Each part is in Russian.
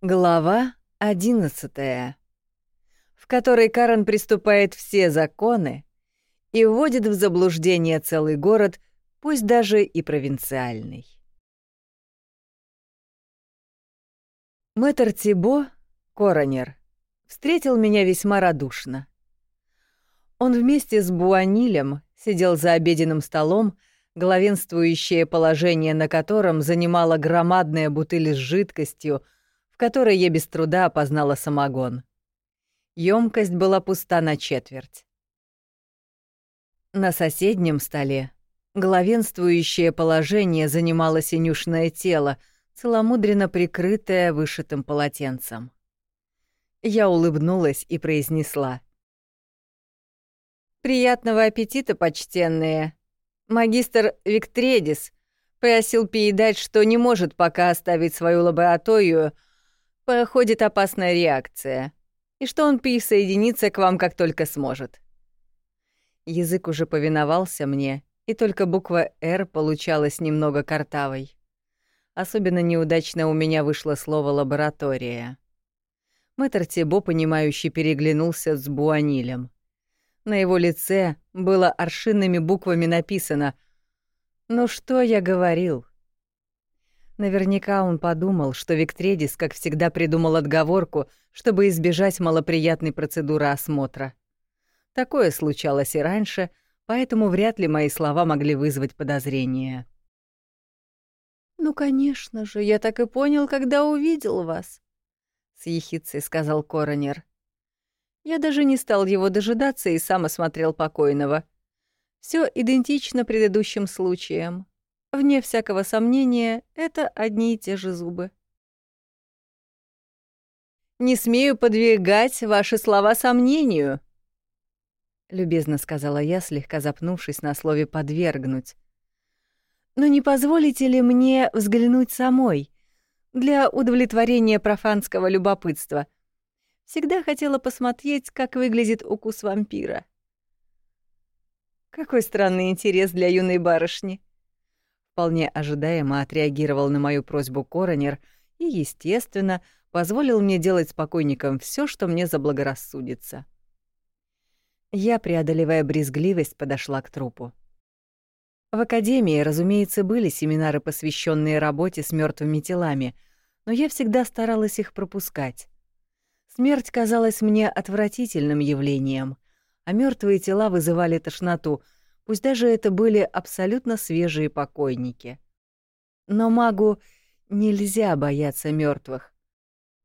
Глава одиннадцатая, в которой Карен приступает все законы и вводит в заблуждение целый город, пусть даже и провинциальный. Мэтр Тибо, коронер, встретил меня весьма радушно. Он вместе с Буанилем сидел за обеденным столом, главенствующее положение на котором занимала громадная бутыль с жидкостью, которой я без труда опознала самогон. Емкость была пуста на четверть. На соседнем столе главенствующее положение занимало синюшное тело, целомудренно прикрытое вышитым полотенцем. Я улыбнулась и произнесла. «Приятного аппетита, почтенные!» Магистр Виктредис просил передать, что не может пока оставить свою лабораторию, проходит опасная реакция, и что он присоединится к вам, как только сможет. Язык уже повиновался мне, и только буква «Р» получалась немного картавой. Особенно неудачно у меня вышло слово «лаборатория». Мэтр Тибо, понимающий, переглянулся с Буанилем. На его лице было аршинными буквами написано «Ну что я говорил?» Наверняка он подумал, что Виктредис, как всегда, придумал отговорку, чтобы избежать малоприятной процедуры осмотра. Такое случалось и раньше, поэтому вряд ли мои слова могли вызвать подозрения. «Ну, конечно же, я так и понял, когда увидел вас», — с ехицей сказал коронер. Я даже не стал его дожидаться и сам осмотрел покойного. Все идентично предыдущим случаям. Вне всякого сомнения, это одни и те же зубы. «Не смею подвигать ваши слова сомнению», — любезно сказала я, слегка запнувшись на слове «подвергнуть». «Но не позволите ли мне взглянуть самой для удовлетворения профанского любопытства?» Всегда хотела посмотреть, как выглядит укус вампира. Какой странный интерес для юной барышни. Вполне ожидаемо отреагировал на мою просьбу коронер и, естественно, позволил мне делать с покойником все, что мне заблагорассудится. Я, преодолевая брезгливость, подошла к трупу. В академии, разумеется, были семинары, посвященные работе с мертвыми телами, но я всегда старалась их пропускать. Смерть казалась мне отвратительным явлением, а мертвые тела вызывали тошноту, пусть даже это были абсолютно свежие покойники. Но магу нельзя бояться мертвых,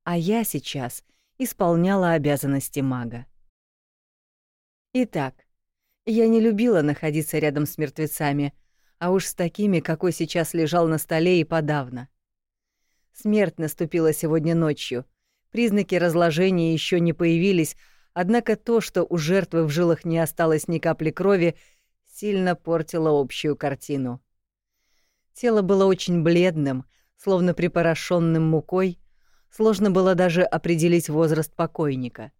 а я сейчас исполняла обязанности мага. Итак, я не любила находиться рядом с мертвецами, а уж с такими, какой сейчас лежал на столе и подавно. Смерть наступила сегодня ночью, Признаки разложения еще не появились, однако то, что у жертвы в жилах не осталось ни капли крови, сильно портило общую картину. Тело было очень бледным, словно припорошенным мукой, сложно было даже определить возраст покойника.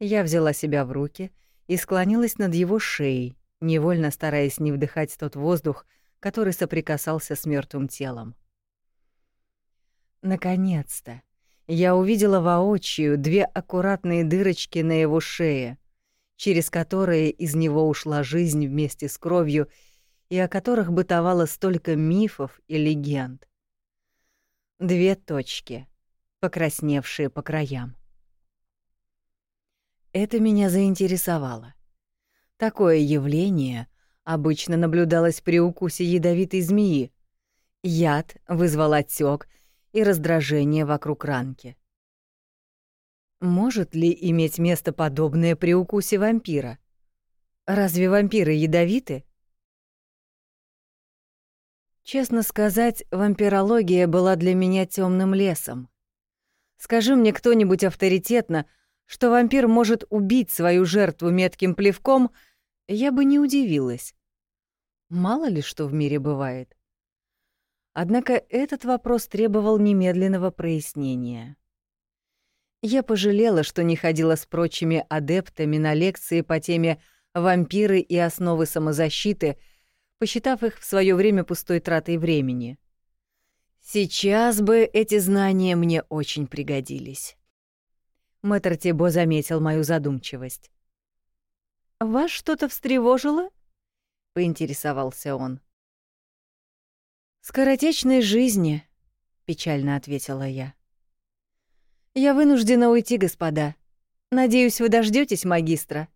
Я взяла себя в руки и склонилась над его шеей, невольно стараясь не вдыхать тот воздух, который соприкасался с мертвым телом. Наконец-то! я увидела воочию две аккуратные дырочки на его шее, через которые из него ушла жизнь вместе с кровью и о которых бытовало столько мифов и легенд. Две точки, покрасневшие по краям. Это меня заинтересовало. Такое явление обычно наблюдалось при укусе ядовитой змеи. Яд вызвал отек и раздражение вокруг ранки. Может ли иметь место подобное при укусе вампира? Разве вампиры ядовиты? Честно сказать, вампирология была для меня темным лесом. Скажи мне кто-нибудь авторитетно, что вампир может убить свою жертву метким плевком, я бы не удивилась. Мало ли что в мире бывает. Однако этот вопрос требовал немедленного прояснения. Я пожалела, что не ходила с прочими адептами на лекции по теме «Вампиры и основы самозащиты», посчитав их в свое время пустой тратой времени. Сейчас бы эти знания мне очень пригодились. Мэтр Тибо заметил мою задумчивость. «Вас что-то встревожило?» — поинтересовался он. «Скоротечной жизни», — печально ответила я. «Я вынуждена уйти, господа. Надеюсь, вы дождетесь магистра?»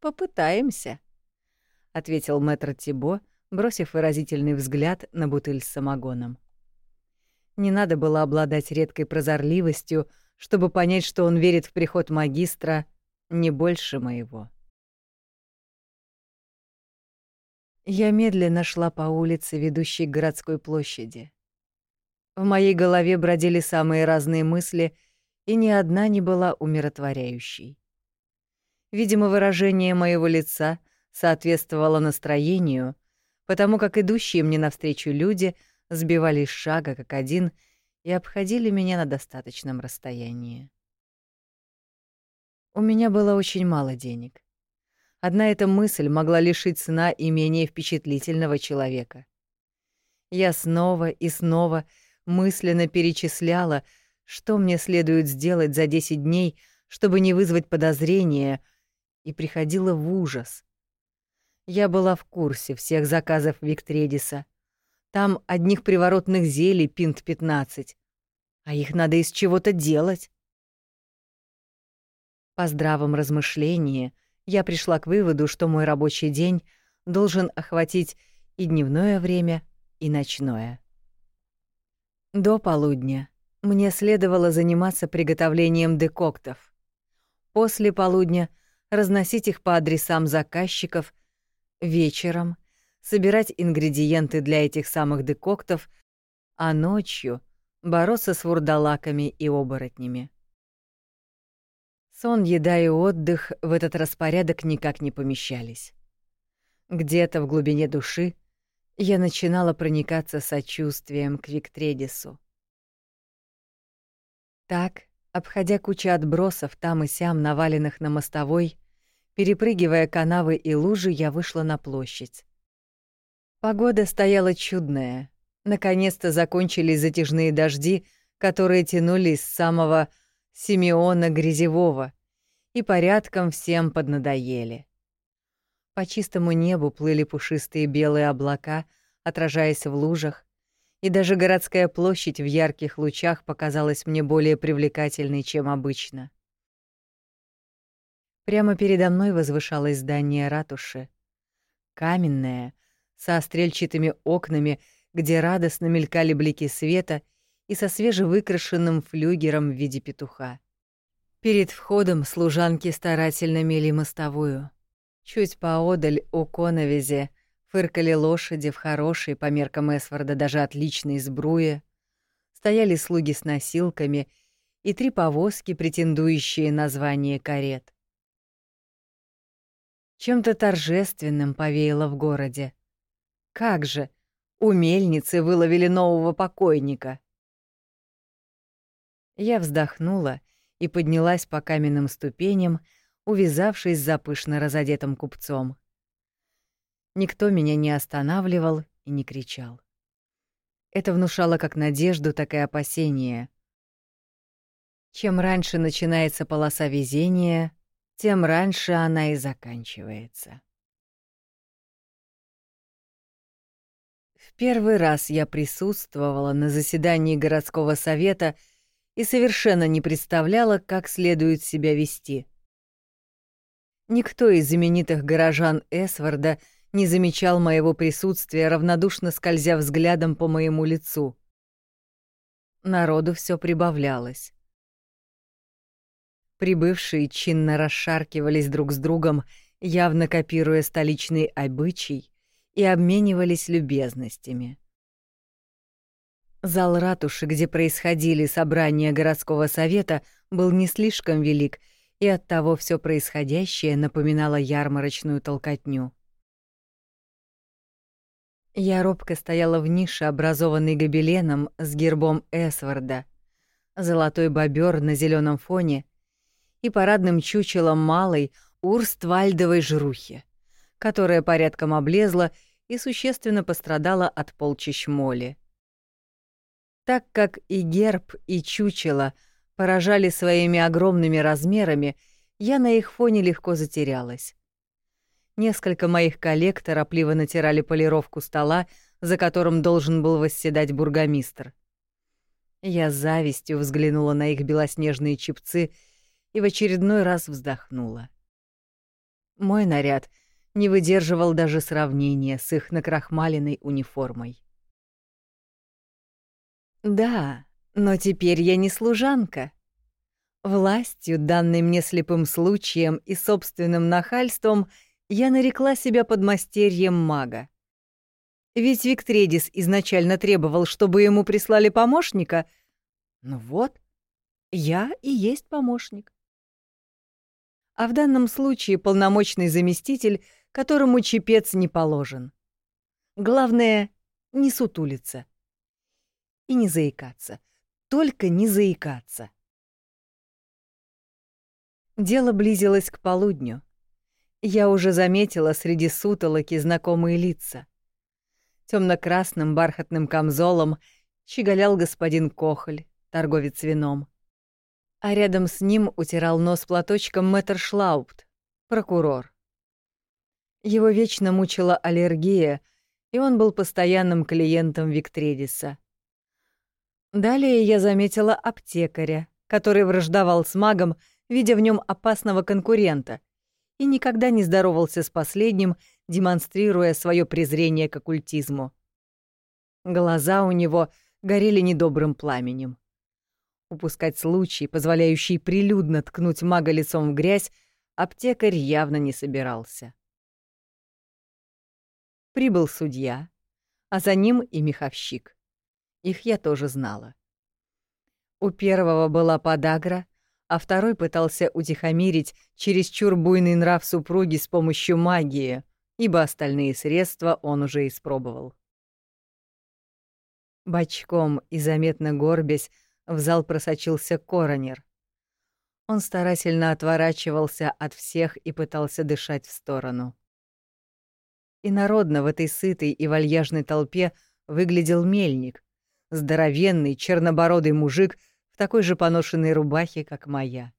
«Попытаемся», — ответил мэтр Тибо, бросив выразительный взгляд на бутыль с самогоном. Не надо было обладать редкой прозорливостью, чтобы понять, что он верит в приход магистра не больше моего. Я медленно шла по улице, ведущей к городской площади. В моей голове бродили самые разные мысли, и ни одна не была умиротворяющей. Видимо, выражение моего лица соответствовало настроению, потому как идущие мне навстречу люди сбивались с шага как один и обходили меня на достаточном расстоянии. У меня было очень мало денег. Одна эта мысль могла лишить сна и менее впечатлительного человека. Я снова и снова мысленно перечисляла, что мне следует сделать за 10 дней, чтобы не вызвать подозрения, и приходила в ужас. Я была в курсе всех заказов Виктредиса. Там одних приворотных зелий пинт 15, а их надо из чего-то делать. По здравом размышлении я пришла к выводу, что мой рабочий день должен охватить и дневное время, и ночное. До полудня мне следовало заниматься приготовлением декоктов. После полудня разносить их по адресам заказчиков, вечером собирать ингредиенты для этих самых декоктов, а ночью бороться с вурдалаками и оборотнями. Сон, еда и отдых в этот распорядок никак не помещались. Где-то в глубине души я начинала проникаться сочувствием к Виктредису. Так, обходя кучу отбросов там и сям, наваленных на мостовой, перепрыгивая канавы и лужи, я вышла на площадь. Погода стояла чудная. Наконец-то закончились затяжные дожди, которые тянулись с самого Симеона Грязевого и порядком всем поднадоели. По чистому небу плыли пушистые белые облака, отражаясь в лужах, и даже городская площадь в ярких лучах показалась мне более привлекательной, чем обычно. Прямо передо мной возвышалось здание ратуши. Каменное, со стрельчатыми окнами, где радостно мелькали блики света и со свежевыкрашенным флюгером в виде петуха. Перед входом служанки старательно мели мостовую — Чуть поодаль у коновизи фыркали лошади в хорошей, по меркам Эсфорда, даже отличной сбруе. Стояли слуги с носилками и три повозки, претендующие на звание карет. Чем-то торжественным повеяло в городе. Как же, у мельницы выловили нового покойника. Я вздохнула и поднялась по каменным ступеням, увязавшись за пышно разодетым купцом. Никто меня не останавливал и не кричал. Это внушало как надежду, так и опасение. Чем раньше начинается полоса везения, тем раньше она и заканчивается. В первый раз я присутствовала на заседании городского совета и совершенно не представляла, как следует себя вести — Никто из знаменитых горожан Эсварда не замечал моего присутствия, равнодушно скользя взглядом по моему лицу. Народу все прибавлялось. Прибывшие чинно расшаркивались друг с другом, явно копируя столичный обычай, и обменивались любезностями. Зал ратуши, где происходили собрания городского совета, был не слишком велик — и оттого все происходящее напоминало ярмарочную толкотню. Я робко стояла в нише, образованной гобеленом с гербом Эсварда, золотой бобер на зеленом фоне и парадным чучелом малой урствальдовой жрухи, которая порядком облезла и существенно пострадала от полчищ моли. Так как и герб, и чучело поражали своими огромными размерами, я на их фоне легко затерялась. Несколько моих коллег торопливо натирали полировку стола, за которым должен был восседать бургомистр. Я с завистью взглянула на их белоснежные чипцы и в очередной раз вздохнула. Мой наряд не выдерживал даже сравнения с их накрахмаленной униформой. Да, но теперь я не служанка. Властью, данной мне слепым случаем и собственным нахальством, я нарекла себя подмастерьем мага. Ведь Виктредис изначально требовал, чтобы ему прислали помощника. Ну вот, я и есть помощник. А в данном случае полномочный заместитель, которому чепец не положен. Главное — не сутулиться. И не заикаться. Только не заикаться. Дело близилось к полудню. Я уже заметила среди сутолоки знакомые лица. Темно-красным бархатным камзолом щеголял господин Кохоль, торговец вином. А рядом с ним утирал нос платочком мэтр Шлаупт, прокурор. Его вечно мучила аллергия, и он был постоянным клиентом Виктредиса. Далее я заметила аптекаря, который враждовал с магом, видя в нем опасного конкурента — и никогда не здоровался с последним, демонстрируя свое презрение к оккультизму. Глаза у него горели недобрым пламенем. Упускать случай, позволяющий прилюдно ткнуть мага лицом в грязь, аптекарь явно не собирался. Прибыл судья, а за ним и меховщик. Их я тоже знала. У первого была подагра, а второй пытался утихомирить чересчур буйный нрав супруги с помощью магии, ибо остальные средства он уже испробовал. Бочком и заметно горбясь, в зал просочился коронер. Он старательно отворачивался от всех и пытался дышать в сторону. И народно в этой сытой и вальяжной толпе выглядел мельник, здоровенный чернобородый мужик — в такой же поношенной рубахе, как моя.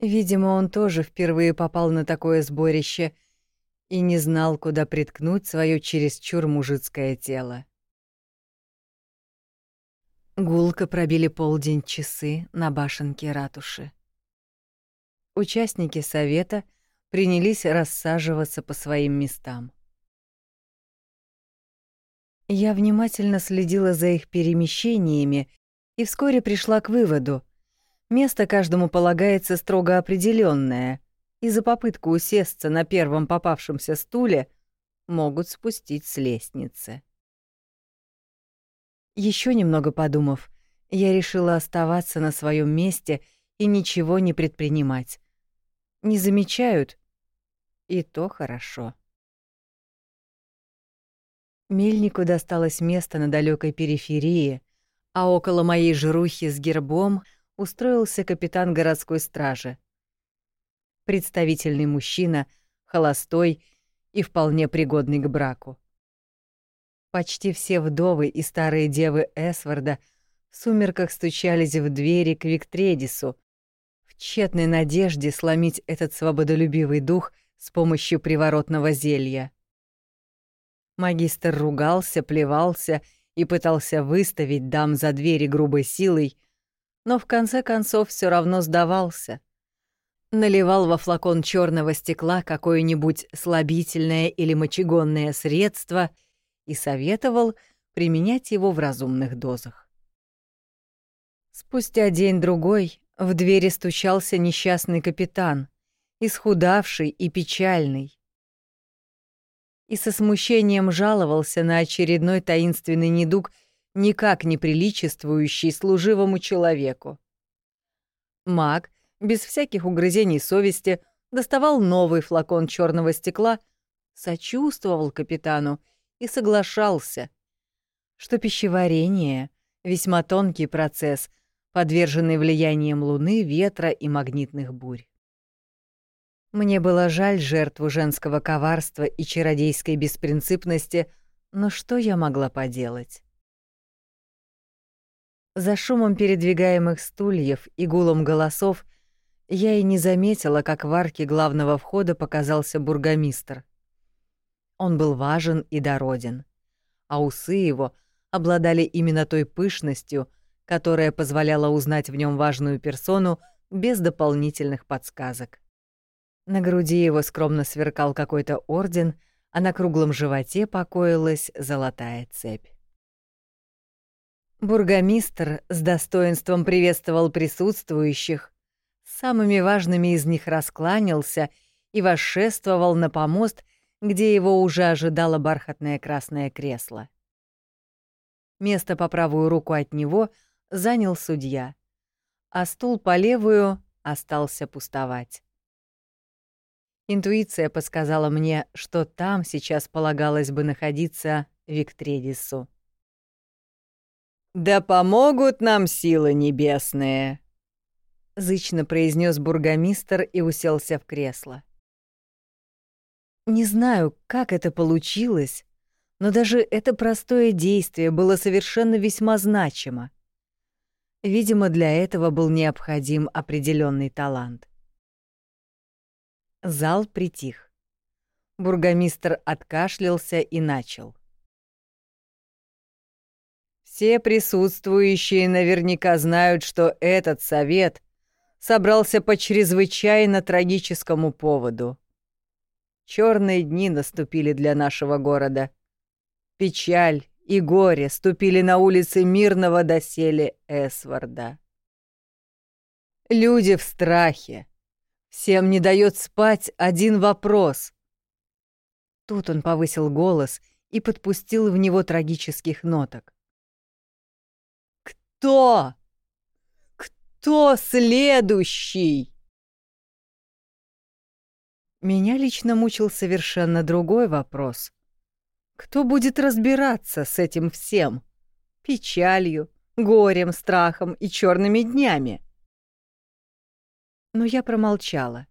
Видимо, он тоже впервые попал на такое сборище и не знал, куда приткнуть свое чересчур мужицкое тело. Гулко пробили полдень часы на башенке ратуши. Участники совета принялись рассаживаться по своим местам. Я внимательно следила за их перемещениями и вскоре пришла к выводу. Место каждому полагается строго определенное, и за попытку усесться на первом попавшемся стуле могут спустить с лестницы. Еще немного подумав, я решила оставаться на своем месте и ничего не предпринимать. Не замечают, и то хорошо. Мельнику досталось место на далекой периферии — а около моей жирухи с гербом устроился капитан городской стражи. Представительный мужчина, холостой и вполне пригодный к браку. Почти все вдовы и старые девы Эсварда в сумерках стучались в двери к Виктредису, в тщетной надежде сломить этот свободолюбивый дух с помощью приворотного зелья. Магистр ругался, плевался и пытался выставить дам за двери грубой силой, но в конце концов все равно сдавался. Наливал во флакон черного стекла какое-нибудь слабительное или мочегонное средство и советовал применять его в разумных дозах. Спустя день-другой в двери стучался несчастный капитан, исхудавший и печальный и со смущением жаловался на очередной таинственный недуг, никак не приличествующий служивому человеку. Маг, без всяких угрызений совести, доставал новый флакон черного стекла, сочувствовал капитану и соглашался, что пищеварение — весьма тонкий процесс, подверженный влиянием луны, ветра и магнитных бурь. Мне было жаль жертву женского коварства и чародейской беспринципности, но что я могла поделать? За шумом передвигаемых стульев и гулом голосов я и не заметила, как в арке главного входа показался бургомистр. Он был важен и дороден, а усы его обладали именно той пышностью, которая позволяла узнать в нем важную персону без дополнительных подсказок. На груди его скромно сверкал какой-то орден, а на круглом животе покоилась золотая цепь. Бургомистр с достоинством приветствовал присутствующих, самыми важными из них раскланялся и восшествовал на помост, где его уже ожидало бархатное красное кресло. Место по правую руку от него занял судья, а стул по левую остался пустовать. Интуиция подсказала мне, что там сейчас полагалось бы находиться Виктредису. «Да помогут нам силы небесные!» — зычно произнес бургомистр и уселся в кресло. Не знаю, как это получилось, но даже это простое действие было совершенно весьма значимо. Видимо, для этого был необходим определенный талант. Зал притих. Бургомистр откашлялся и начал. Все присутствующие наверняка знают, что этот совет собрался по чрезвычайно трагическому поводу. Черные дни наступили для нашего города. Печаль и горе ступили на улицы мирного доселе Эсварда. Люди в страхе. Всем не дает спать один вопрос. Тут он повысил голос и подпустил в него трагических ноток. «Кто? Кто следующий?» Меня лично мучил совершенно другой вопрос. Кто будет разбираться с этим всем? Печалью, горем, страхом и черными днями? Но я промолчала.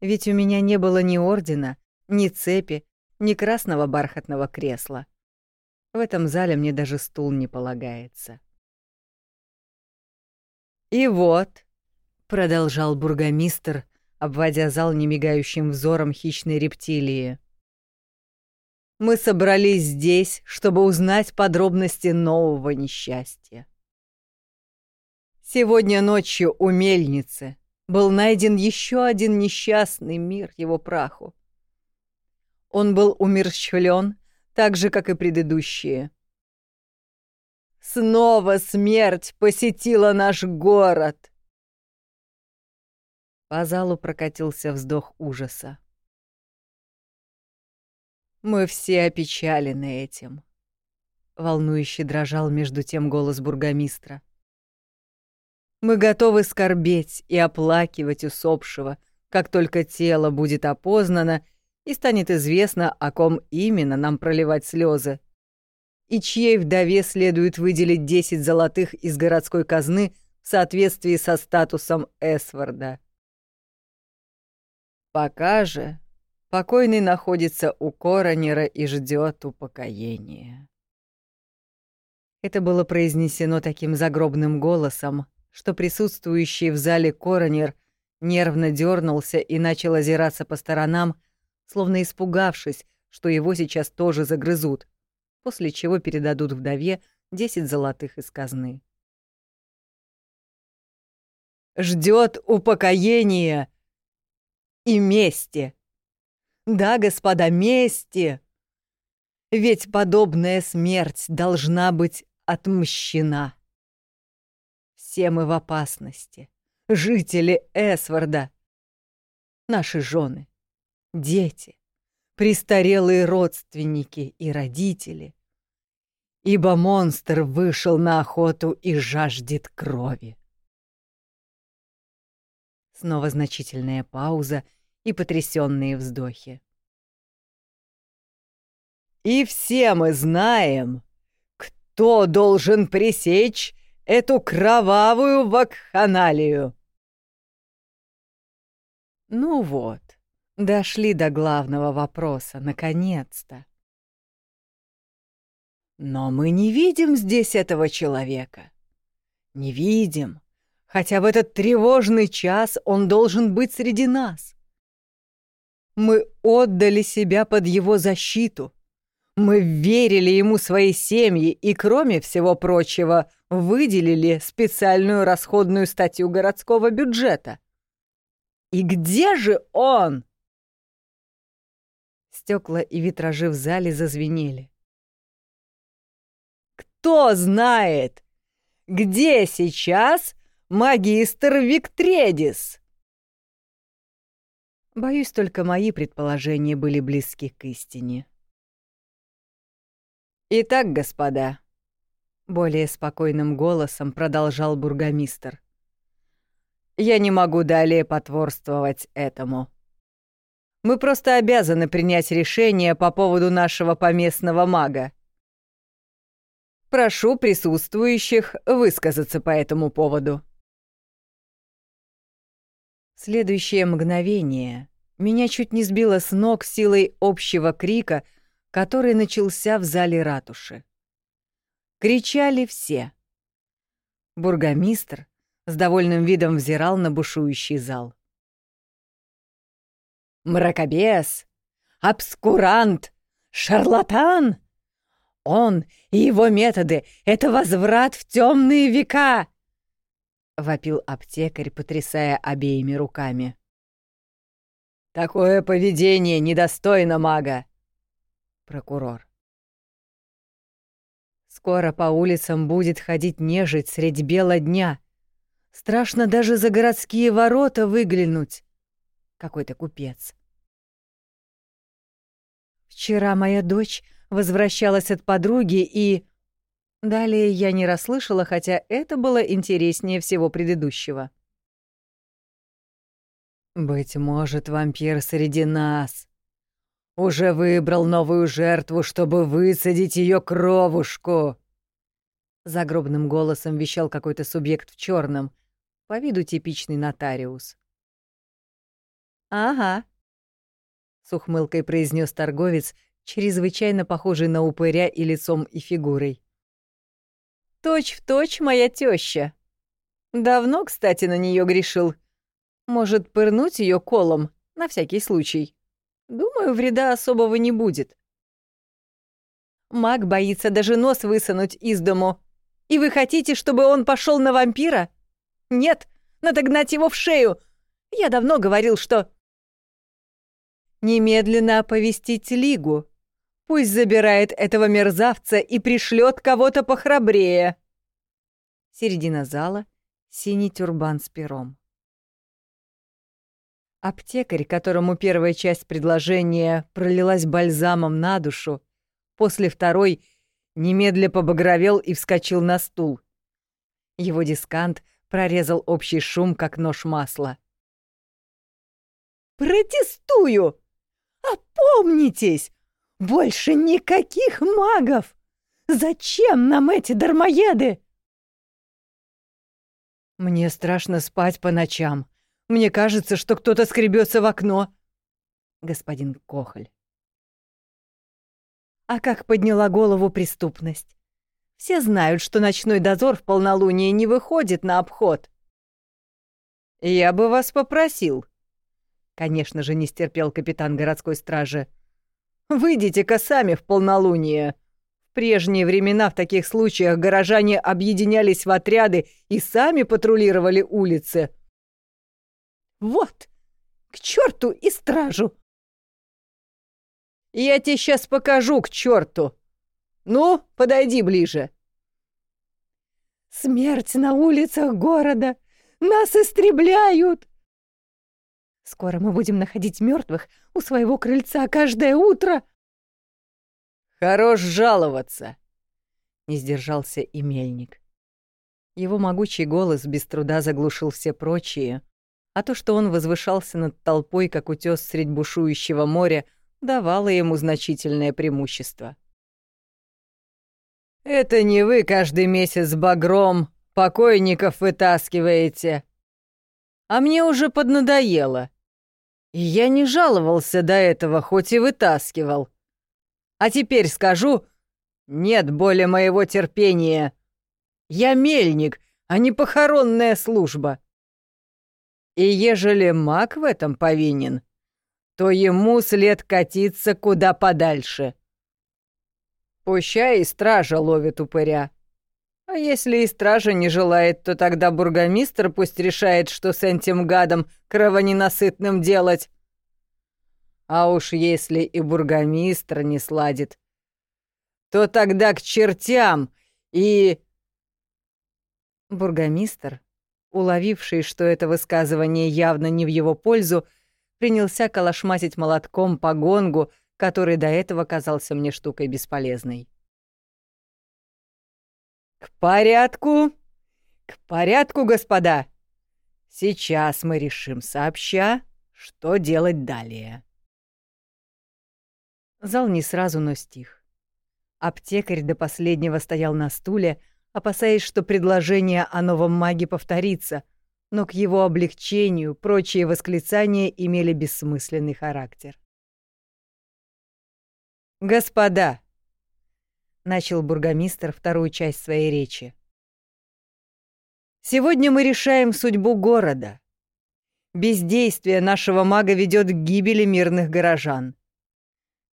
Ведь у меня не было ни ордена, ни цепи, ни красного бархатного кресла. В этом зале мне даже стул не полагается. «И вот», — продолжал бургомистр, — обводя зал немигающим взором хищной рептилии. «Мы собрались здесь, чтобы узнать подробности нового несчастья. Сегодня ночью у мельницы был найден еще один несчастный мир его праху. Он был умерщвлен, так же, как и предыдущие. Снова смерть посетила наш город — по залу прокатился вздох ужаса. «Мы все опечалены этим», — волнующе дрожал между тем голос бургомистра. «Мы готовы скорбеть и оплакивать усопшего, как только тело будет опознано и станет известно, о ком именно нам проливать слезы, и чьей вдове следует выделить 10 золотых из городской казны в соответствии со статусом Эсварда. Пока же покойный находится у коронера и ждет упокоения. Это было произнесено таким загробным голосом, что присутствующий в зале коронер нервно дернулся и начал озираться по сторонам, словно испугавшись, что его сейчас тоже загрызут, после чего передадут вдове десять золотых из казны. «Ждет упокоения!» и мести. Да, господа, мести. Ведь подобная смерть должна быть отмщена. Все мы в опасности. Жители Эсварда. Наши жены, дети, престарелые родственники и родители. Ибо монстр вышел на охоту и жаждет крови. Снова значительная пауза — и потрясенные вздохи. «И все мы знаем, кто должен пресечь эту кровавую вакханалию!» Ну вот, дошли до главного вопроса, наконец-то. Но мы не видим здесь этого человека. Не видим, хотя в этот тревожный час он должен быть среди нас. Мы отдали себя под его защиту. Мы верили ему свои семьи и, кроме всего прочего, выделили специальную расходную статью городского бюджета. И где же он? Стекла и витражи в зале зазвенели. Кто знает, где сейчас магистр Виктредис? Боюсь, только мои предположения были близки к истине. «Итак, господа», — более спокойным голосом продолжал бургомистр, «я не могу далее потворствовать этому. Мы просто обязаны принять решение по поводу нашего поместного мага. Прошу присутствующих высказаться по этому поводу». следующее мгновение меня чуть не сбило с ног силой общего крика, который начался в зале ратуши. Кричали все. Бургомистр с довольным видом взирал на бушующий зал. «Мракобес! Обскурант! Шарлатан! Он и его методы — это возврат в темные века!» — вопил аптекарь, потрясая обеими руками. «Такое поведение недостойно мага!» Прокурор. «Скоро по улицам будет ходить нежить средь бела дня. Страшно даже за городские ворота выглянуть. Какой-то купец. Вчера моя дочь возвращалась от подруги и...» Далее я не расслышала, хотя это было интереснее всего предыдущего. «Быть может, вампир среди нас уже выбрал новую жертву, чтобы высадить ее кровушку!» Загробным голосом вещал какой-то субъект в черном, по виду типичный нотариус. «Ага», — с ухмылкой произнес торговец, чрезвычайно похожий на упыря и лицом, и фигурой. Точь в точь моя теща. Давно, кстати, на нее грешил. Может, пырнуть ее колом, на всякий случай. Думаю, вреда особого не будет. Маг боится даже нос высунуть из дому. И вы хотите, чтобы он пошел на вампира? Нет, надо гнать его в шею. Я давно говорил, что... Немедленно оповестить Лигу. Пусть забирает этого мерзавца и пришлет кого-то похрабрее. Середина зала, синий тюрбан с пером. Аптекарь, которому первая часть предложения пролилась бальзамом на душу, после второй немедля побагровел и вскочил на стул. Его дискант прорезал общий шум, как нож масла. «Протестую! Опомнитесь! Больше никаких магов! Зачем нам эти дармоеды? Мне страшно спать по ночам. Мне кажется, что кто-то скребется в окно. Господин Кохоль. А как подняла голову преступность? Все знают, что ночной дозор в полнолуние не выходит на обход. Я бы вас попросил. Конечно же, не стерпел капитан городской стражи. Выйдите-ка сами в полнолуние. В прежние времена в таких случаях горожане объединялись в отряды и сами патрулировали улицы. Вот, к черту и стражу! Я тебе сейчас покажу к черту. Ну, подойди ближе. Смерть на улицах города! Нас истребляют! Скоро мы будем находить мертвых у своего крыльца каждое утро. Хорош жаловаться, не сдержался и мельник. Его могучий голос без труда заглушил все прочие, а то, что он возвышался над толпой, как утес средь бушующего моря, давало ему значительное преимущество. «Это не вы каждый месяц багром покойников вытаскиваете. А мне уже поднадоело. И я не жаловался до этого, хоть и вытаскивал. А теперь скажу, нет более моего терпения. Я мельник, а не похоронная служба. И ежели маг в этом повинен, то ему след катиться куда подальше. Пущай и стража ловит упыря. А если и стража не желает, то тогда бургомистр пусть решает, что с этим гадом кровоненасытным делать. А уж если и бургомистр не сладит, то тогда к чертям и... Бургомистр, уловивший, что это высказывание явно не в его пользу, принялся колошматить молотком по гонгу, который до этого казался мне штукой бесполезной. «К порядку! К порядку, господа! Сейчас мы решим сообща, что делать далее». Зал не сразу, но стих. Аптекарь до последнего стоял на стуле, опасаясь, что предложение о новом маге повторится, но к его облегчению прочие восклицания имели бессмысленный характер. «Господа!» — начал бургомистр вторую часть своей речи. «Сегодня мы решаем судьбу города. Бездействие нашего мага ведет к гибели мирных горожан.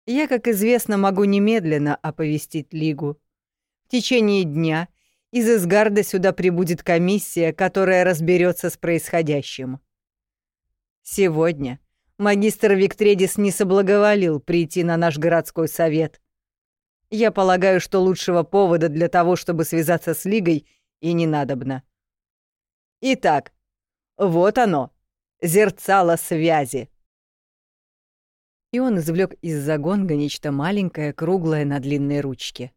Я, как известно, могу немедленно оповестить Лигу. В течение дня из Изгарда сюда прибудет комиссия, которая разберется с происходящим. Сегодня магистр Виктредис не соблаговолил прийти на наш городской совет. Я полагаю, что лучшего повода для того, чтобы связаться с Лигой, и не надобно. Итак, вот оно, зерцало связи и он извлек из загонга нечто маленькое, круглое на длинной ручке.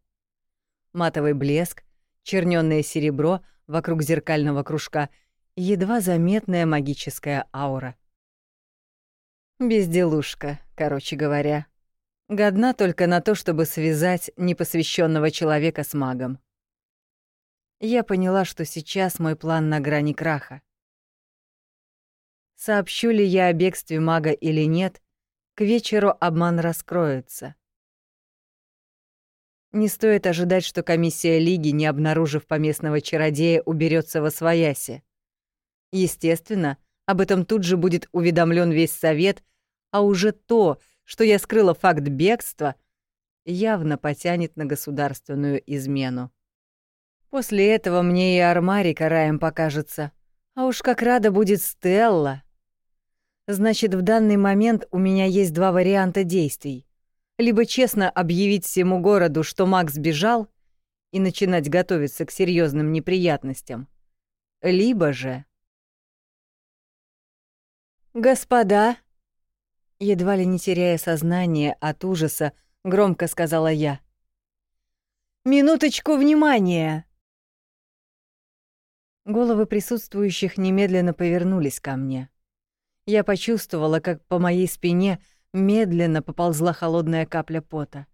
Матовый блеск, чернёное серебро вокруг зеркального кружка и едва заметная магическая аура. Безделушка, короче говоря. Годна только на то, чтобы связать непосвященного человека с магом. Я поняла, что сейчас мой план на грани краха. Сообщу ли я о бегстве мага или нет, к вечеру обман раскроется. Не стоит ожидать, что комиссия Лиги, не обнаружив поместного чародея, уберется во свояси. Естественно, об этом тут же будет уведомлен весь совет, а уже то, что я скрыла факт бегства, явно потянет на государственную измену. После этого мне и Армари караем покажется. А уж как рада будет Стелла. Значит, в данный момент у меня есть два варианта действий. Либо честно объявить всему городу, что Макс сбежал, и начинать готовиться к серьезным неприятностям. Либо же... «Господа!» Едва ли не теряя сознание от ужаса, громко сказала я. «Минуточку внимания!» Головы присутствующих немедленно повернулись ко мне. Я почувствовала, как по моей спине медленно поползла холодная капля пота.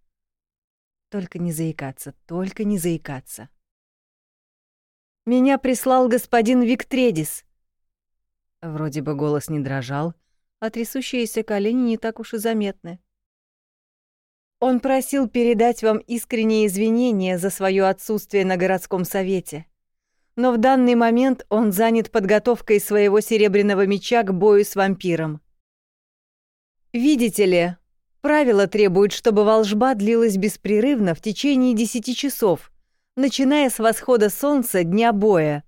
Только не заикаться, только не заикаться. «Меня прислал господин Виктредис!» Вроде бы голос не дрожал, а трясущиеся колени не так уж и заметны. Он просил передать вам искренние извинения за свое отсутствие на городском совете но в данный момент он занят подготовкой своего серебряного меча к бою с вампиром. Видите ли, правило требует, чтобы волжба длилась беспрерывно в течение десяти часов, начиная с восхода солнца дня боя.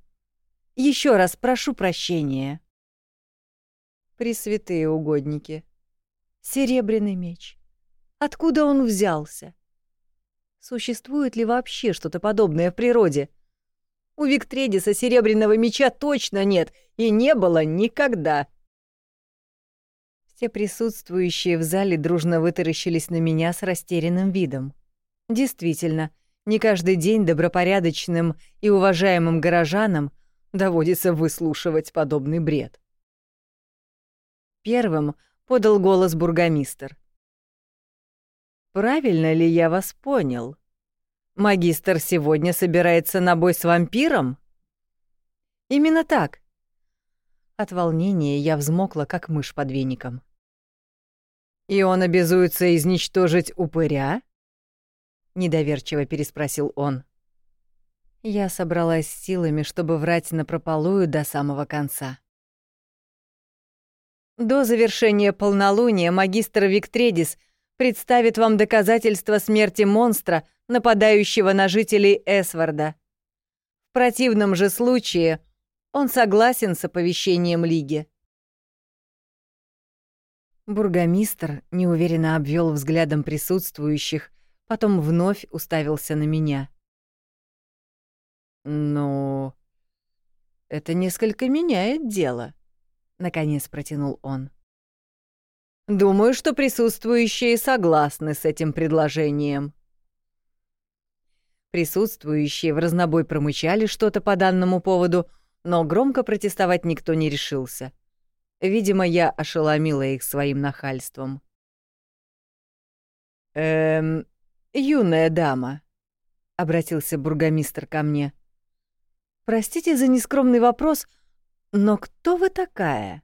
Еще раз прошу прощения. Пресвятые угодники. Серебряный меч. Откуда он взялся? Существует ли вообще что-то подобное в природе — у Виктредиса серебряного меча точно нет и не было никогда. Все присутствующие в зале дружно вытаращились на меня с растерянным видом. Действительно, не каждый день добропорядочным и уважаемым горожанам доводится выслушивать подобный бред. Первым подал голос бургомистр. «Правильно ли я вас понял?» Магистр сегодня собирается на бой с вампиром? Именно так. От волнения я взмокла, как мышь под веником. И он обязуется изничтожить упыря? Недоверчиво переспросил он. Я собралась силами, чтобы врать напропалую до самого конца. До завершения полнолуния магистр Виктредис представит вам доказательства смерти монстра, нападающего на жителей Эсварда. В противном же случае он согласен с оповещением Лиги. Бургомистр неуверенно обвел взглядом присутствующих, потом вновь уставился на меня. «Ну, это несколько меняет дело», — наконец протянул он. «Думаю, что присутствующие согласны с этим предложением». Присутствующие в разнобой промычали что-то по данному поводу, но громко протестовать никто не решился. Видимо, я ошеломила их своим нахальством. «Эм, юная дама», — обратился бургомистр ко мне. «Простите за нескромный вопрос, но кто вы такая?»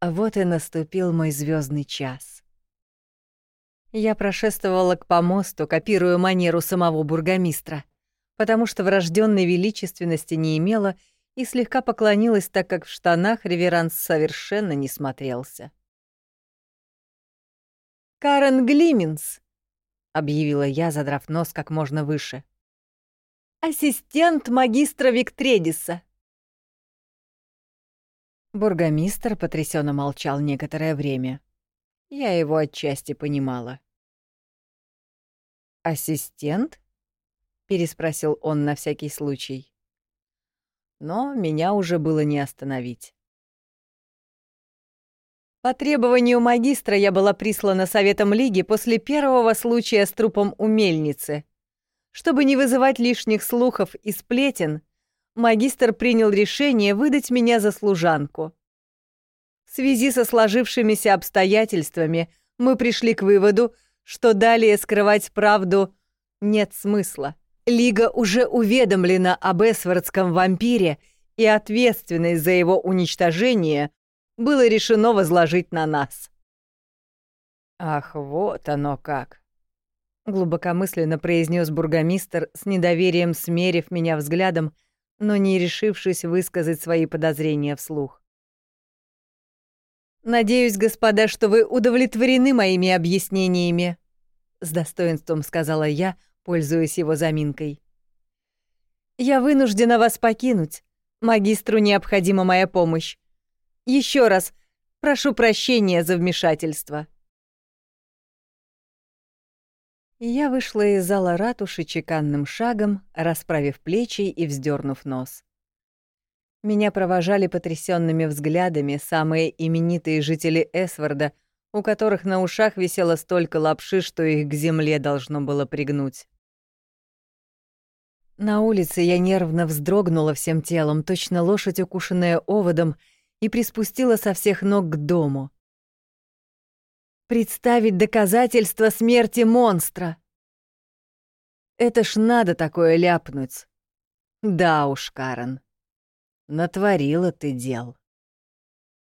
Вот и наступил мой звездный час. Я прошествовала к помосту, копируя манеру самого бургомистра, потому что врожденной величественности не имела — и слегка поклонилась, так как в штанах реверанс совершенно не смотрелся. «Карен Глиминс», — объявила я, задрав нос как можно выше. «Ассистент магистра Виктредиса». Бургомистр потрясенно молчал некоторое время. Я его отчасти понимала. «Ассистент?» — переспросил он на всякий случай но меня уже было не остановить. По требованию магистра я была прислана Советом Лиги после первого случая с трупом у мельницы. Чтобы не вызывать лишних слухов и сплетен, магистр принял решение выдать меня за служанку. В связи со сложившимися обстоятельствами мы пришли к выводу, что далее скрывать правду нет смысла. Лига уже уведомлена об Эсвардском вампире, и ответственность за его уничтожение было решено возложить на нас. «Ах, вот оно как!» — глубокомысленно произнес бургомистр, с недоверием смерив меня взглядом, но не решившись высказать свои подозрения вслух. «Надеюсь, господа, что вы удовлетворены моими объяснениями», — с достоинством сказала я, пользуясь его заминкой. «Я вынуждена вас покинуть. Магистру необходима моя помощь. Еще раз прошу прощения за вмешательство». Я вышла из зала ратуши чеканным шагом, расправив плечи и вздернув нос. Меня провожали потрясенными взглядами самые именитые жители Эсварда, у которых на ушах висело столько лапши, что их к земле должно было пригнуть. На улице я нервно вздрогнула всем телом, точно лошадь, укушенная оводом, и приспустила со всех ног к дому. Представить доказательства смерти монстра! Это ж надо такое ляпнуть. Да уж, Карен, натворила ты дел.